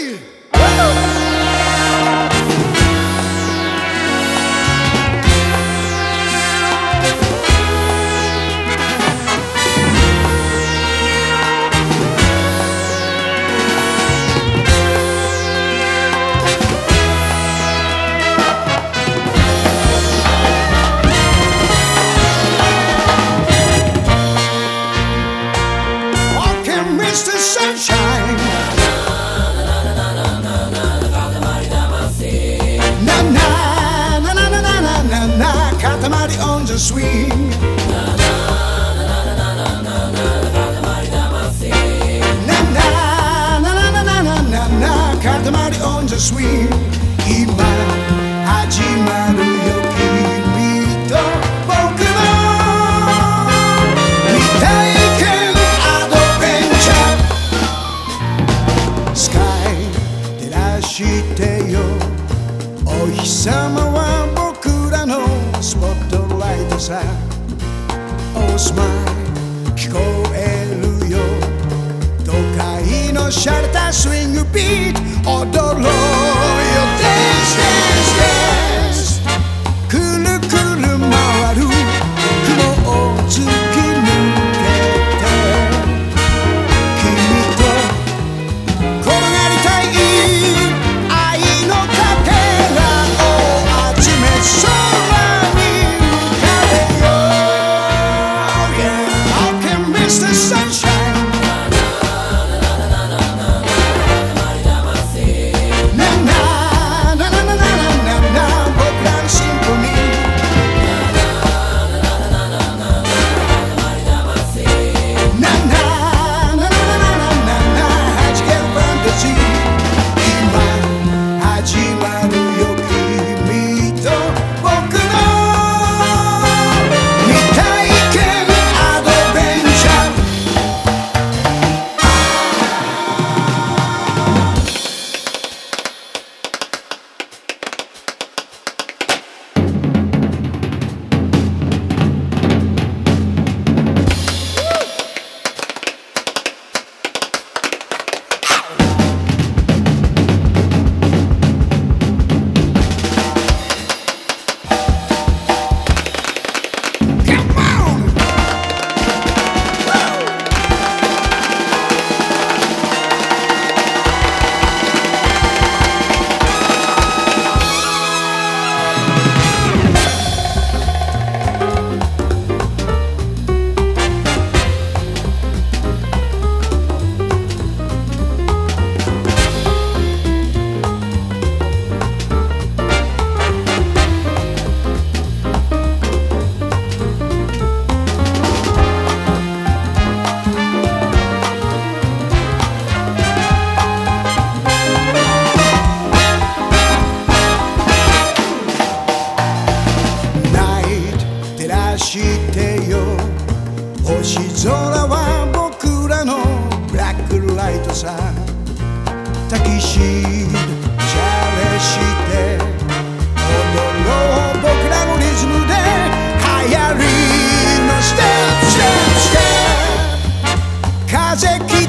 free. body on the swing. Katamari on the swing Ima Hajimaru Yokimito Sky 照らしてよお日様はトライトさ Oh smile 聞こえるよ。都会のシャルタースイングビート踊ろうよ。星空は僕らのブラックライトさ。タキシードシャレして踊ろう僕らのリズムで流行りのステップステップステップ風切